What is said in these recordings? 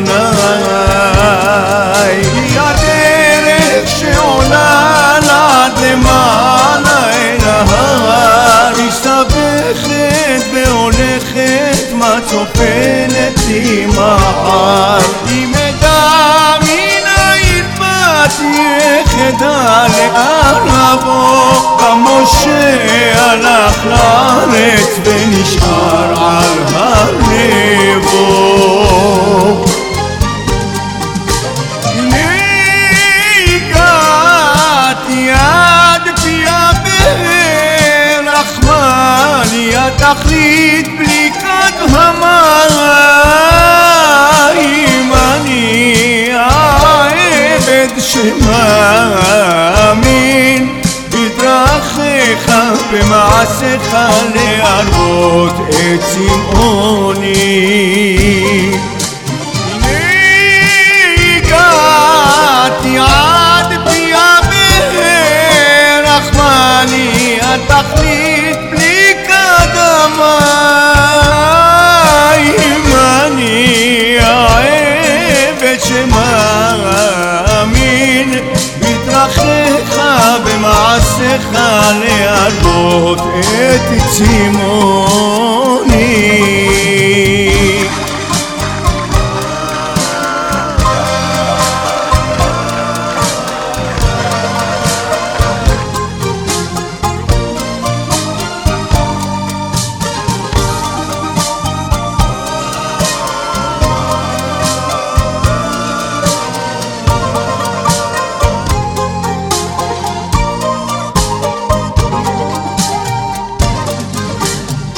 לפניי היא הדרך שעולה לעד למעלה אל ההר מסתבכת והולכת מה צופנת לי מחר אדע מנין באתי איך אדע לאן לבוא? גם משה הלך לארץ ונשאר תכלית בליקת המים אני העבד שמאמין בדרכיך במעשיך להרבות את צמאוני העבד שמאמין בדרכיך במעשיך להרבות את צימוני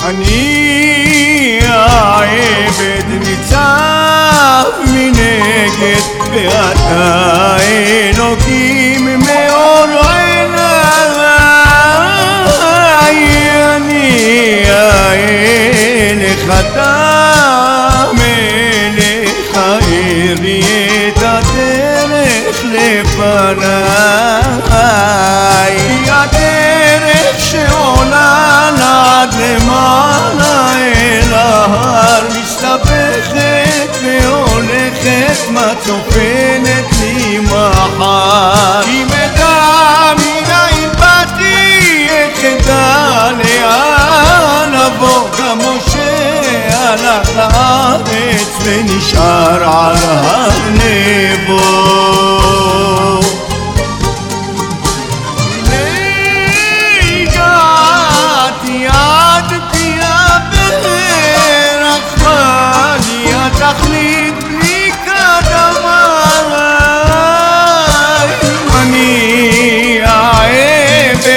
אני העבד ניצב מנגד ואתה אלוקים מאור והולכת מה צופנת לי מחר אם אדע מנין באתי איך אדע לאן אבוא גם משה הלך לארץ ונשאר על הנבו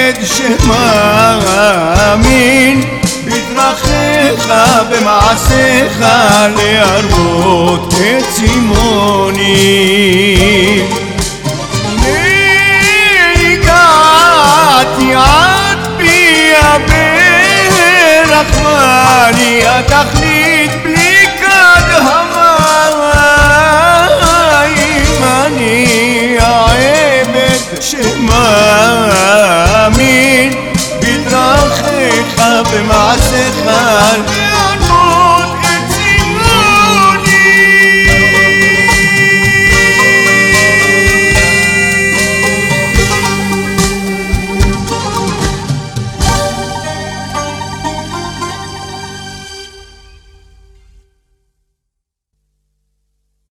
העבד שמאמין בדרכיך במעשיך להרבות את צימוני הגעתי עד פי הבאר רחמני התכלית